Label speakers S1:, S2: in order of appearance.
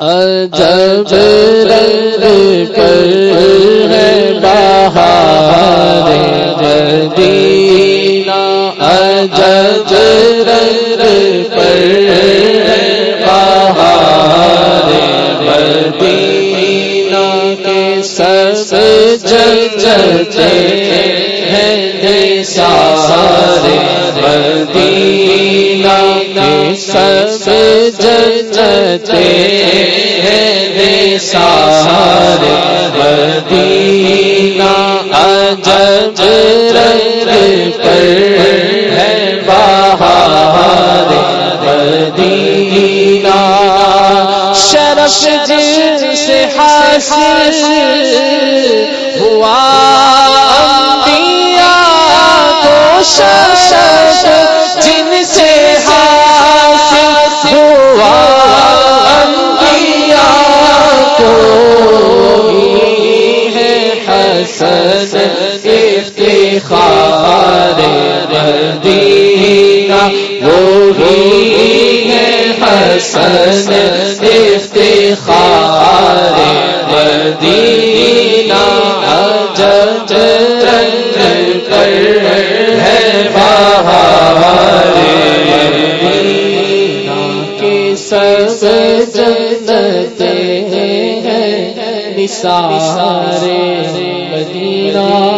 S1: عجب رنگ پر ہے بہار مدینہ عجب رنگ پر ہے بہار مدینہ کے سب جلتے ہیں سارے مدینہ۔ کے سب جلتے سارے مدینہ عجب رنگ پر ہے بہار مدینہ شرف جن سے حاصل ہوا افتخار مدینہ وہی ہے حسن افتخار مدینہ۔ عجب رنگ ہے بہار مدینہ کے سب ہیں نثار مدینہ۔